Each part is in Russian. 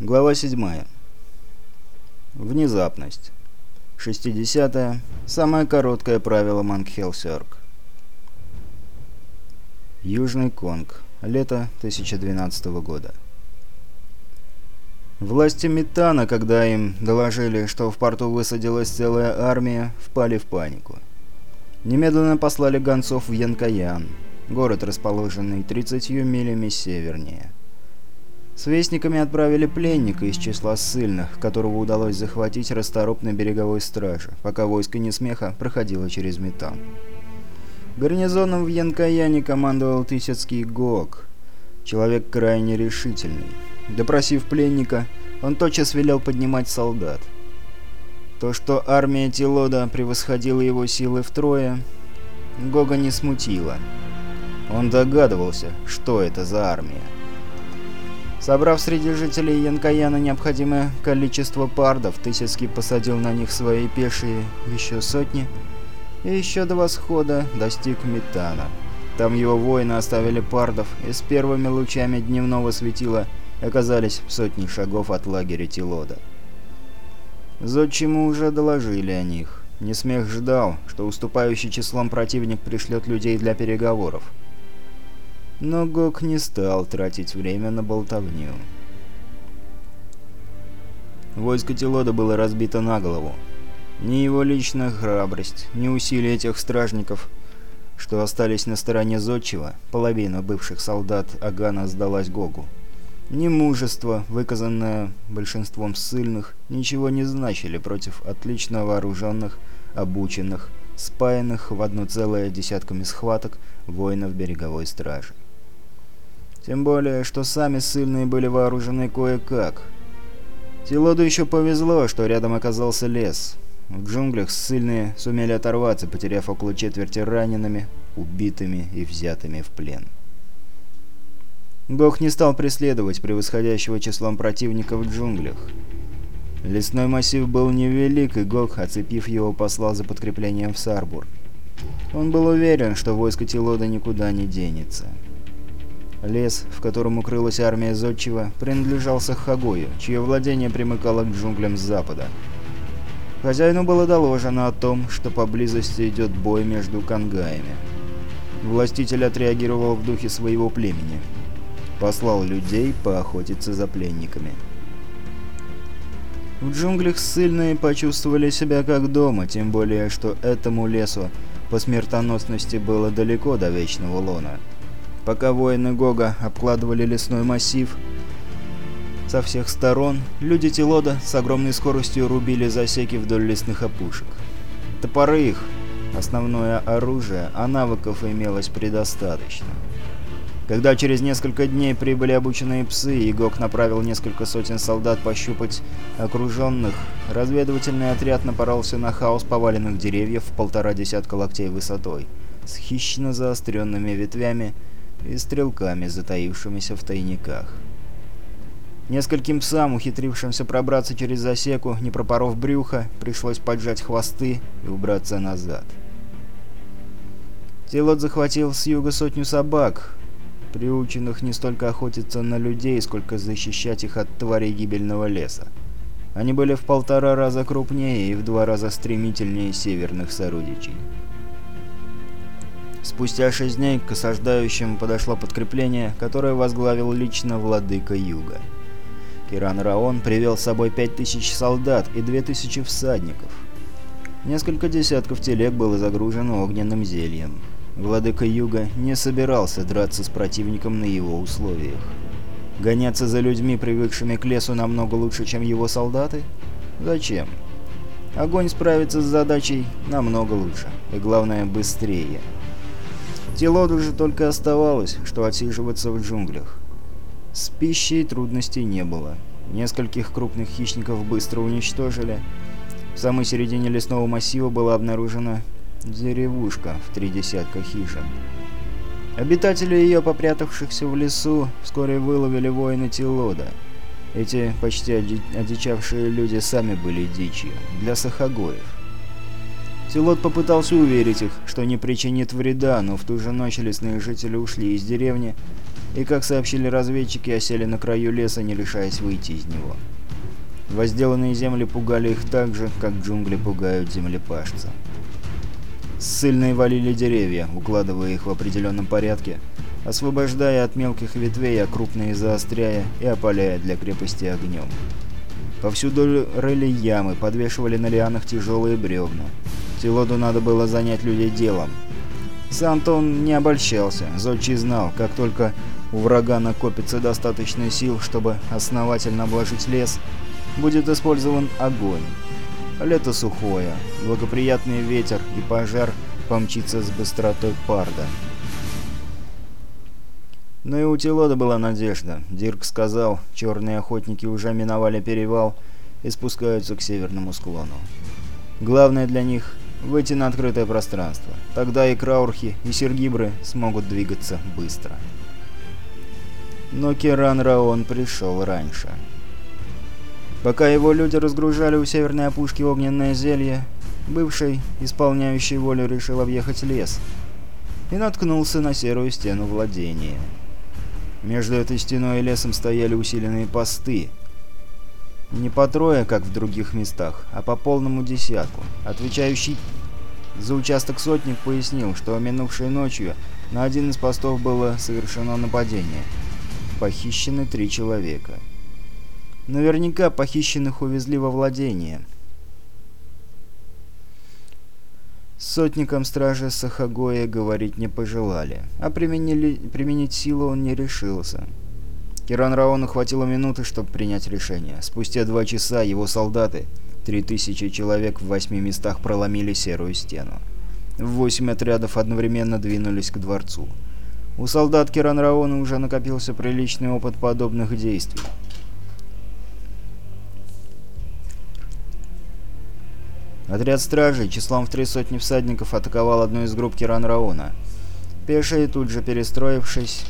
Глава 7. Внезапность. 60. -е. Самое короткое правило Мангхелсерк. Южный Конг. Лето 2012 года. Власти Метана, когда им доложили, что в порту высадилась целая армия, впали в панику. Немедленно послали гонцов в Янкаян, город, расположенный 30 милями севернее. С вестниками отправили пленника из числа ссыльных, которого удалось захватить расторопной береговой страже, пока войско Несмеха проходило через Метан. Гарнизоном в Янкаяне командовал Тысяцкий Гог, человек крайне решительный. Допросив пленника, он тотчас велел поднимать солдат. То, что армия Тилода превосходила его силы втрое, Гога не смутило. Он догадывался, что это за армия. Собрав среди жителей Янкаяна необходимое количество пардов, Тысяцкий посадил на них свои пешие еще сотни, и еще до восхода достиг Метана. Там его воины оставили пардов и с первыми лучами дневного светила оказались в сотни шагов от лагеря Тилода. Зодчему уже доложили о них. Несмех ждал, что уступающий числом противник пришлет людей для переговоров. Но Гок не стал тратить время на болтовню. Войско Телода было разбито на голову. Ни его личная храбрость, ни усилия этих стражников, что остались на стороне Зодчего, половина бывших солдат Агана сдалась Гогу. Ни мужество, выказанное большинством ссыльных, ничего не значили против отлично вооруженных, обученных, спаянных в одно целое десятками схваток воинов береговой стражи. Тем более, что сами ссыльные были вооружены кое-как. Тилоду еще повезло, что рядом оказался лес. В джунглях ссыльные сумели оторваться, потеряв около четверти ранеными, убитыми и взятыми в плен. Гох не стал преследовать превосходящего числом противника в джунглях. Лесной массив был невелик, и Гох, оцепив его, послал за подкреплением в Сарбур. Он был уверен, что войско Тилода никуда не денется. Лес, в котором укрылась армия Зодчего, принадлежал Сахагою, чье владение примыкало к джунглям с запада. Хозяину было доложено о том, что поблизости идет бой между кангаями. Властитель отреагировал в духе своего племени. Послал людей поохотиться за пленниками. В джунглях ссыльные почувствовали себя как дома, тем более, что этому лесу по смертоносности было далеко до Вечного Лона. Пока воины Гога обкладывали лесной массив, со всех сторон люди Тилода с огромной скоростью рубили засеки вдоль лесных опушек. Топоры их — основное оружие, а навыков имелось предостаточно. Когда через несколько дней прибыли обученные псы, и Гог направил несколько сотен солдат пощупать окруженных, разведывательный отряд напоролся на хаос поваленных деревьев в полтора десятка локтей высотой, с хищно заостренными ветвями и стрелками, затаившимися в тайниках. Нескольким псам, ухитрившимся пробраться через засеку, не пропоров брюха, пришлось поджать хвосты и убраться назад. Телот захватил с юга сотню собак, приученных не столько охотиться на людей, сколько защищать их от тварей гибельного леса. Они были в полтора раза крупнее и в два раза стремительнее северных сородичей. Спустя шесть дней к осаждающим подошло подкрепление, которое возглавил лично владыка Юга. Киран Раон привел с собой пять тысяч солдат и две тысячи всадников. Несколько десятков телег было загружено огненным зельем. Владыка Юга не собирался драться с противником на его условиях. Гоняться за людьми, привыкшими к лесу, намного лучше, чем его солдаты? Зачем? Огонь справится с задачей намного лучше, и главное, быстрее. Телоду же только оставалось, что отсиживаться в джунглях. С пищей трудностей не было. Нескольких крупных хищников быстро уничтожили. В самой середине лесного массива была обнаружена деревушка в три десятка хижин. Обитатели ее, попрятавшихся в лесу, вскоре выловили воины Тилода. Эти почти одичавшие люди сами были дичью, для сахагоев. Силот попытался уверить их, что не причинит вреда, но в ту же ночь лесные жители ушли из деревни, и, как сообщили разведчики, осели на краю леса, не решаясь выйти из него. Возделанные земли пугали их так же, как джунгли пугают землепашца. Ссыльные валили деревья, укладывая их в определенном порядке, освобождая от мелких ветвей, а крупные заостряя и опаляя для крепости огнем. Повсюду рыли ямы, подвешивали на лианах тяжелые бревна. Тилоду надо было занять людей делом. Сам Антон не обольщался, Зодчий знал, как только у врага накопится достаточно сил, чтобы основательно обложить лес, будет использован огонь. Лето сухое, благоприятный ветер и пожар помчится с быстротой парда. Но и у Тилода была надежда. Дирк сказал, черные охотники уже миновали перевал и спускаются к северному склону. Главное для них — выйти на открытое пространство. Тогда и Краурхи, и Сергибры смогут двигаться быстро. Но Керан Раон пришел раньше. Пока его люди разгружали у северной опушки огненное зелье, бывший, исполняющий волю, решил объехать лес и наткнулся на серую стену владения. Между этой стеной и лесом стояли усиленные посты. Не по трое, как в других местах, а по полному десятку. Отвечающий за участок сотник пояснил, что минувшей ночью на один из постов было совершено нападение. Похищены три человека. Наверняка похищенных увезли во владение. С сотником стражи Сахагоя говорить не пожелали, а применили, применить силу он не решился. Киран Раону хватило минуты, чтобы принять решение. Спустя два часа его солдаты, три тысячи человек в восьми местах, проломили серую стену. Восемь отрядов одновременно двинулись к дворцу. У солдат Киран Раона уже накопился приличный опыт подобных действий. Отряд стражей числом в три сотни всадников атаковал одну из групп Киран-Рауна. Пешие, тут же перестроившись,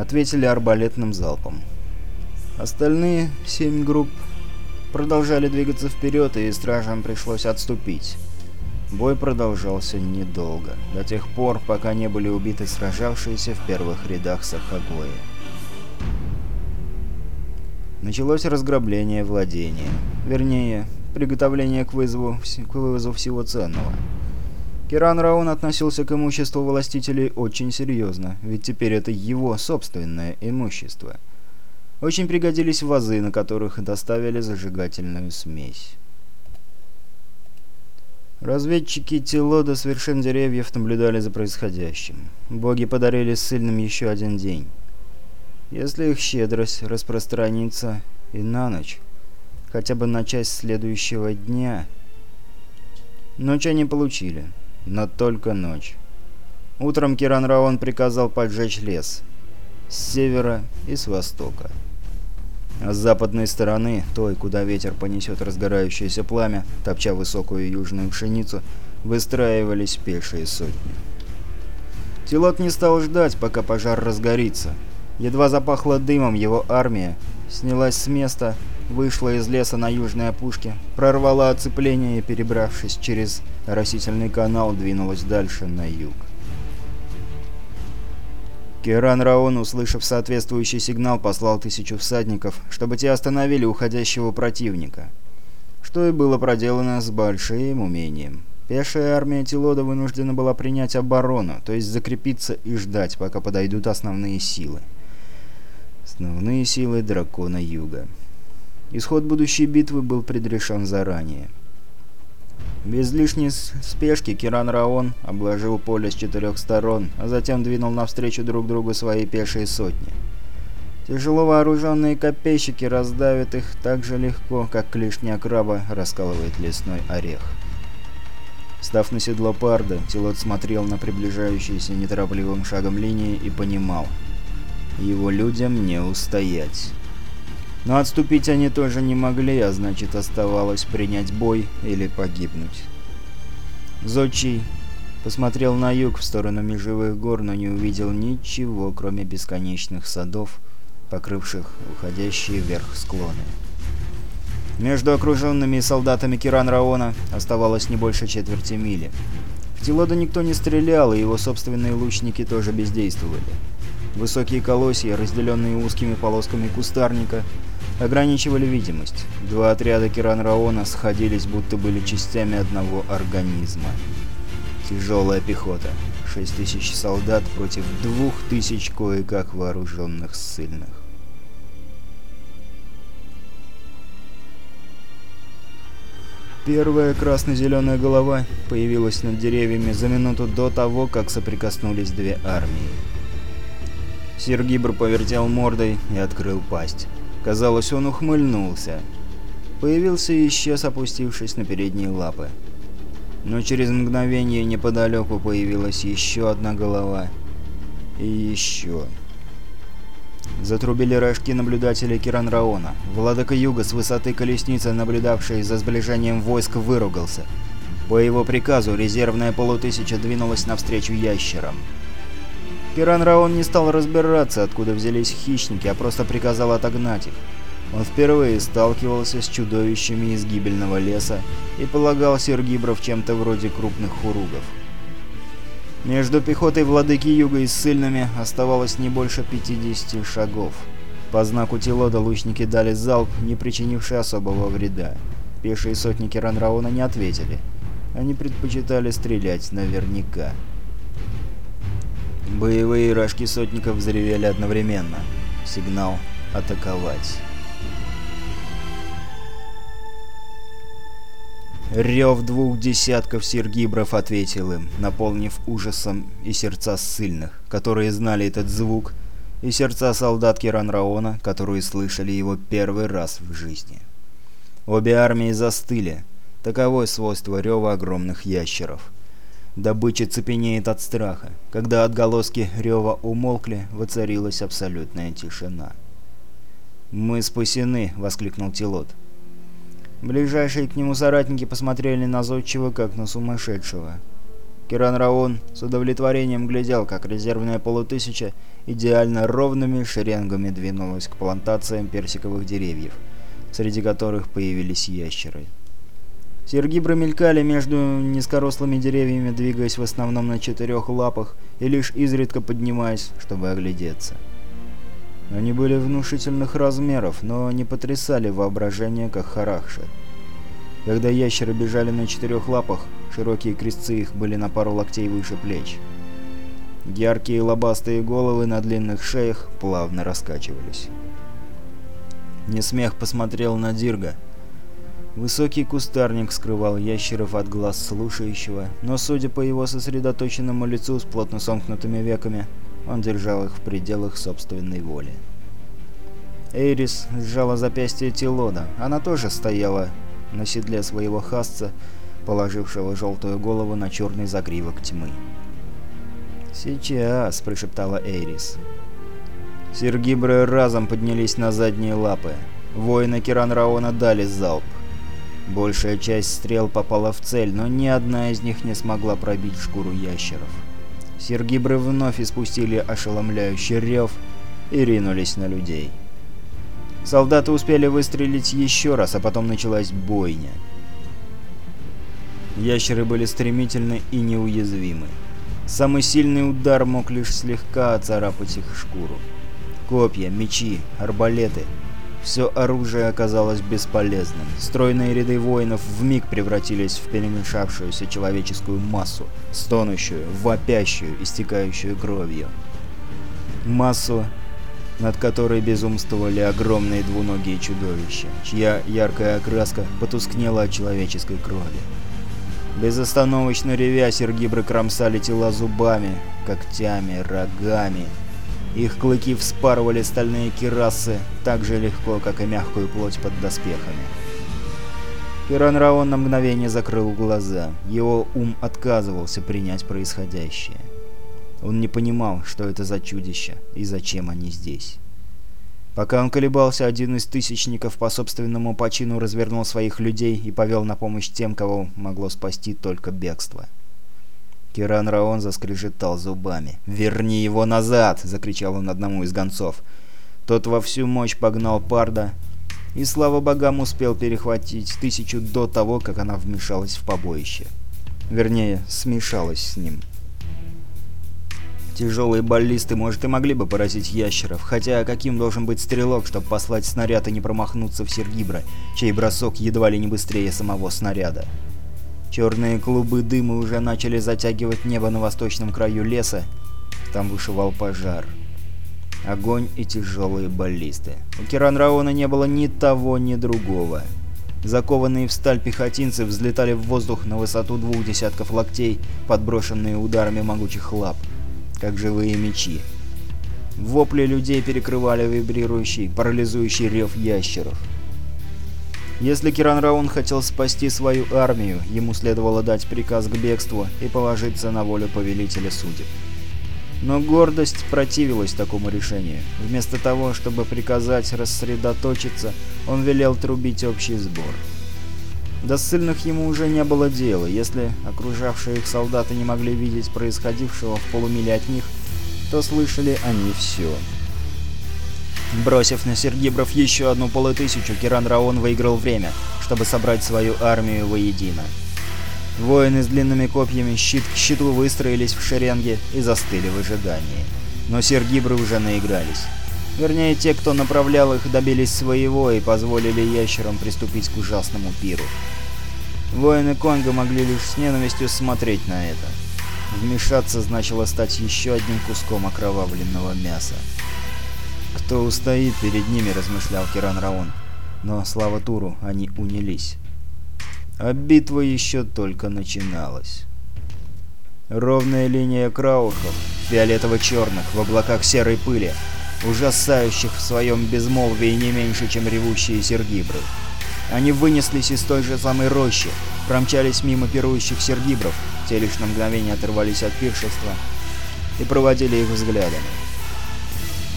ответили арбалетным залпом. Остальные семь групп продолжали двигаться вперед, и стражам пришлось отступить. Бой продолжался недолго, до тех пор, пока не были убиты сражавшиеся в первых рядах Сахагои. Началось разграбление владения. Вернее, приготовление к вызову, к вывозу всего ценного. Киран Раун относился к имуществу властителей очень серьезно, ведь теперь это его собственное имущество. Очень пригодились вазы, на которых доставили зажигательную смесь. Разведчики Тилода с вершин деревьев наблюдали за происходящим. Боги подарили ссыльным еще один день. Если их щедрость распространится и на ночь, хотя бы на часть следующего дня... Ночь они получили, но только ночь. Утром Киран Раон приказал поджечь лес. С севера и с востока. А с западной стороны, той, куда ветер понесет разгорающееся пламя, топча высокую южную пшеницу, выстраивались пешие сотни. Тилот не стал ждать, пока пожар разгорится. Едва запахло дымом, его армия снялась с места, вышла из леса на южной опушке, прорвала оцепление и, перебравшись через растительный канал, двинулась дальше на юг. Керан Раон, услышав соответствующий сигнал, послал тысячу всадников, чтобы те остановили уходящего противника. Что и было проделано с большим умением. Пешая армия Тилода вынуждена была принять оборону, то есть закрепиться и ждать, пока подойдут основные силы. Основные силы Дракона Юга. Исход будущей битвы был предрешен заранее. Без лишней спешки Киран Раон обложил поле с четырех сторон, а затем двинул навстречу друг другу свои пешие сотни. Тяжело вооруженные копейщики раздавят их так же легко, как клешня краба раскалывает лесной орех. Став на седло парда, Тилот смотрел на приближающиеся неторопливым шагом линии и понимал — его людям не устоять. Но отступить они тоже не могли, а значит оставалось принять бой или погибнуть. Зодчий посмотрел на юг в сторону межевых гор, но не увидел ничего, кроме бесконечных садов, покрывших уходящие вверх склоны. Между окруженными солдатами Киран Раона оставалось не больше четверти мили. В Тилода никто не стрелял, и его собственные лучники тоже бездействовали. Высокие колосья, разделенные узкими полосками кустарника, ограничивали видимость. Два отряда Киран Раона сходились, будто были частями одного организма. Тяжелая пехота. Шесть тысяч солдат против двух тысяч кое-как вооруженных ссыльных. Первая красно-зеленая голова появилась над деревьями за минуту до того, как соприкоснулись две армии. Сергибр повертел мордой и открыл пасть. Казалось, он ухмыльнулся. Появился и исчез, опустившись на передние лапы. Но через мгновение неподалеку появилась еще одна голова. И еще. Затрубили рожки наблюдателей Киранраона. Владыка Юга с высоты колесницы, наблюдавший за сближением войск, выругался. По его приказу резервная полутысяча двинулась навстречу ящерам. Киран Раон не стал разбираться, откуда взялись хищники, а просто приказал отогнать их. Он впервые сталкивался с чудовищами из гибельного леса и полагал сергибров чем-то вроде крупных хуругов. Между пехотой владыки юга и ссыльными оставалось не больше 50 шагов. По знаку Тилода лучники дали залп, не причинивший особого вреда. Пешие сотники Ранрауна не ответили. Они предпочитали стрелять наверняка. Боевые рожки сотников взревели одновременно. Сигнал «Атаковать». Рев двух десятков сергибров ответил им, наполнив ужасом и сердца ссыльных, которые знали этот звук, и сердца солдат Киранраона, которые слышали его первый раз в жизни. Обе армии застыли. Таковое свойство рева огромных ящеров. Добыча цепенеет от страха. Когда отголоски рева умолкли, воцарилась абсолютная тишина. «Мы спасены!» — воскликнул Тилот. Ближайшие к нему соратники посмотрели на Зодчего, как на сумасшедшего. Киран Раон с удовлетворением глядел, как резервная полутысяча идеально ровными шеренгами двинулась к плантациям персиковых деревьев, среди которых появились ящеры. Серги промелькали между низкорослыми деревьями, двигаясь в основном на четырех лапах и лишь изредка поднимаясь, чтобы оглядеться. Они были внушительных размеров, но не потрясали воображение, как харахши. Когда ящеры бежали на четырех лапах, широкие крестцы их были на пару локтей выше плеч. Яркие лобастые головы на длинных шеях плавно раскачивались. Несмех посмотрел на Дирга, Высокий кустарник скрывал ящеров от глаз слушающего, но, судя по его сосредоточенному лицу с плотно сомкнутыми веками, он держал их в пределах собственной воли. Эйрис сжала запястье Тилода. Она тоже стояла на седле своего хасца, положившего желтую голову на черный загривок тьмы. «Сейчас», — прошептала Эйрис. Сергибры разом поднялись на задние лапы. Воины Киран Раона дали залп. Большая часть стрел попала в цель, но ни одна из них не смогла пробить шкуру ящеров. Сергибры вновь испустили ошеломляющий рев и ринулись на людей. Солдаты успели выстрелить еще раз, а потом началась бойня. Ящеры были стремительны и неуязвимы. Самый сильный удар мог лишь слегка оцарапать их шкуру. Копья, мечи, арбалеты — все оружие оказалось бесполезным. Стройные ряды воинов вмиг превратились в перемешавшуюся человеческую массу, стонущую, вопящую, истекающую кровью. Массу, над которой безумствовали огромные двуногие чудовища, чья яркая окраска потускнела от человеческой крови. Безостановочно ревя, сергибры кромсали тела зубами, когтями, рогами, их клыки вспарывали стальные кирасы так же легко, как и мягкую плоть под доспехами. Пиран Раон на мгновение закрыл глаза. Его ум отказывался принять происходящее. Он не понимал, что это за чудища и зачем они здесь. Пока он колебался, один из тысячников по собственному почину развернул своих людей и повел на помощь тем, кого могло спасти только бегство. Киран Раон заскрежетал зубами. «Верни его назад!» — закричал он одному из гонцов. Тот во всю мощь погнал Парда, и, слава богам, успел перехватить тысячу до того, как она вмешалась в побоище. Вернее, смешалась с ним. Тяжелые баллисты, может, и могли бы поразить ящеров, хотя каким должен быть стрелок, чтобы послать снаряд и не промахнуться в Сергибра, чей бросок едва ли не быстрее самого снаряда. Черные клубы дыма уже начали затягивать небо на восточном краю леса, там вышивал пожар. Огонь и тяжелые баллисты. У Киранраона не было ни того, ни другого. Закованные в сталь пехотинцы взлетали в воздух на высоту двух десятков локтей, подброшенные ударами могучих лап как живые мечи. Вопли людей перекрывали вибрирующий, парализующий рев ящеров. Если Киран Раун хотел спасти свою армию, ему следовало дать приказ к бегству и положиться на волю повелителя судеб. Но гордость противилась такому решению. Вместо того, чтобы приказать рассредоточиться, он велел трубить общий сбор. До ссыльных ему уже не было дела, если окружавшие их солдаты не могли видеть происходившего в полумиле от них, то слышали они все. Бросив на Сергибров еще одну полутысячу, Киран Раон выиграл время, чтобы собрать свою армию воедино. Воины с длинными копьями щит к щиту выстроились в шеренге и застыли в ожидании. Но Сергибры уже наигрались. Вернее, те, кто направлял их, добились своего и позволили ящерам приступить к ужасному пиру. Воины Конга могли лишь с ненавистью смотреть на это. Вмешаться значило стать еще одним куском окровавленного мяса. «Кто устоит перед ними?» – размышлял Киран Раон. Но, слава Туру, они унялись. А битва еще только начиналась. Ровная линия краухов, фиолетово-черных, в облаках серой пыли, ужасающих в своем безмолвии не меньше, чем ревущие сергибры. Они вынеслись из той же самой рощи, промчались мимо пирующих сергибров, те лишь на мгновение оторвались от пиршества и проводили их взглядами.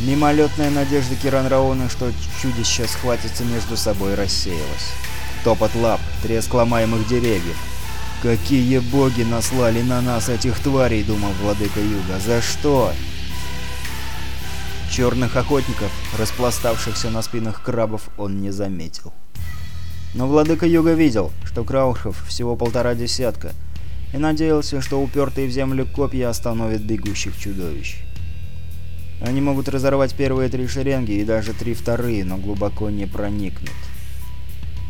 Мимолетная надежда Киран Раона, что чудища схватятся между собой, рассеялась. Топот лап, треск ломаемых деревьев. «Какие боги наслали на нас этих тварей?» — думал владыка Юга. «За что?» Черных охотников, распластавшихся на спинах крабов, он не заметил. Но владыка Юга видел, что краухов всего полтора десятка, и надеялся, что упертые в землю копья остановят бегущих чудовищ. Они могут разорвать первые три шеренги и даже три вторые, но глубоко не проникнут.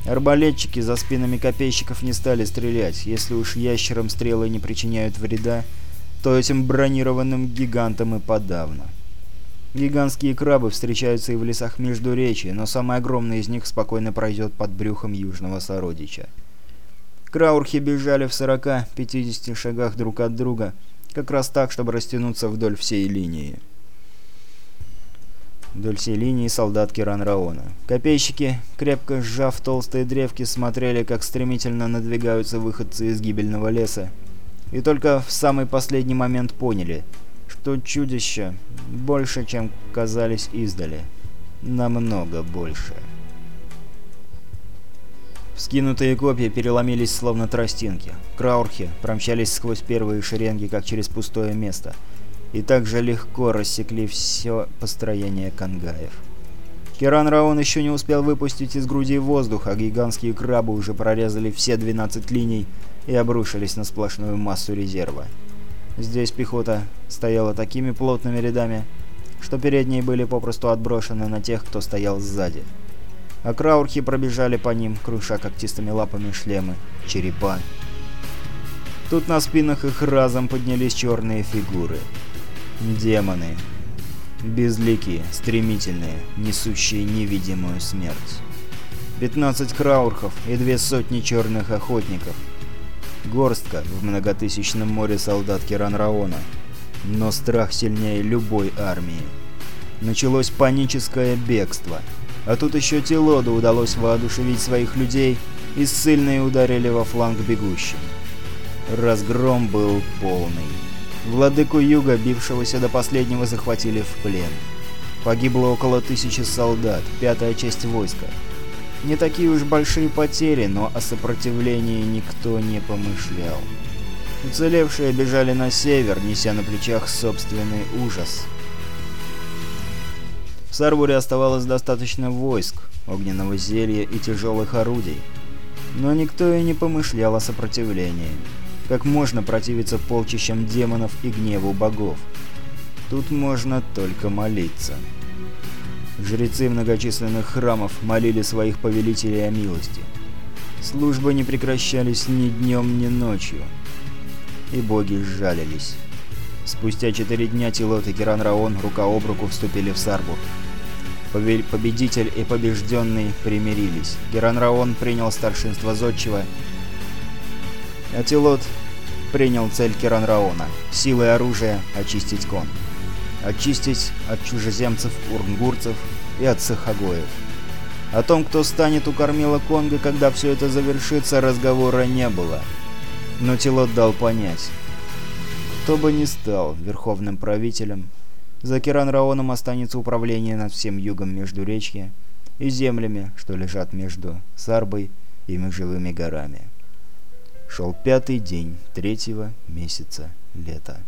Арбалетчики за спинами копейщиков не стали стрелять. Если уж ящерам стрелы не причиняют вреда, то этим бронированным гигантам и подавно. Гигантские крабы встречаются и в лесах Междуречия, но самый огромный из них спокойно пройдет под брюхом южного сородича. Краурхи бежали в 40-50 шагах друг от друга, как раз так, чтобы растянуться вдоль всей линии. Вдоль всей линии солдат Киранраона. Копейщики, крепко сжав толстые древки, смотрели, как стремительно надвигаются выходцы из гибельного леса. И только в самый последний момент поняли — что чудища больше, чем казались издали. Намного больше. Вскинутые копья переломились словно тростинки. Краурхи промчались сквозь первые шеренги, как через пустое место, и также легко рассекли все построение кангаев. Керан Раун еще не успел выпустить из груди воздух, а гигантские крабы уже прорезали все 12 линий и обрушились на сплошную массу резерва. Здесь пехота стояла такими плотными рядами, что передние были попросту отброшены на тех, кто стоял сзади. А краурхи пробежали по ним, круша когтистыми лапами шлемы, черепа. Тут на спинах их разом поднялись черные фигуры. Демоны. Безликие, стремительные, несущие невидимую смерть. 15 краурхов и две сотни черных охотников — Горстка в многотысячном море солдат Киранраона. Но страх сильнее любой армии. Началось паническое бегство. А тут еще Тилоду удалось воодушевить своих людей, и ссыльные ударили во фланг бегущим. Разгром был полный. Владыку Юга, бившегося до последнего, захватили в плен. Погибло около тысячи солдат, пятая часть войска. Не такие уж большие потери, но о сопротивлении никто не помышлял. Уцелевшие бежали на север, неся на плечах собственный ужас. В Сарбуре оставалось достаточно войск, огненного зелья и тяжелых орудий. Но никто и не помышлял о сопротивлении. Как можно противиться полчищам демонов и гневу богов? Тут можно только молиться. Жрецы многочисленных храмов молили своих повелителей о милости. Службы не прекращались ни днем, ни ночью. И боги сжалились. Спустя четыре дня Тилот и Киран Раон рука об руку вступили в Сарбур. Победитель и побежденный примирились. Киран Раон принял старшинство Зодчего, а Тилот принял цель Киран Раона — силой оружия очистить кон. Очистить от чужеземцев урнгурцев и от сахагоев. О том, кто станет у кормила Конга, когда все это завершится, разговора не было. Но Тилот дал понять. Кто бы ни стал верховным правителем, за Киран Раоном останется управление над всем югом Междуречья и землями, что лежат между Сарбой и Межевыми горами. Шел пятый день третьего месяца лета.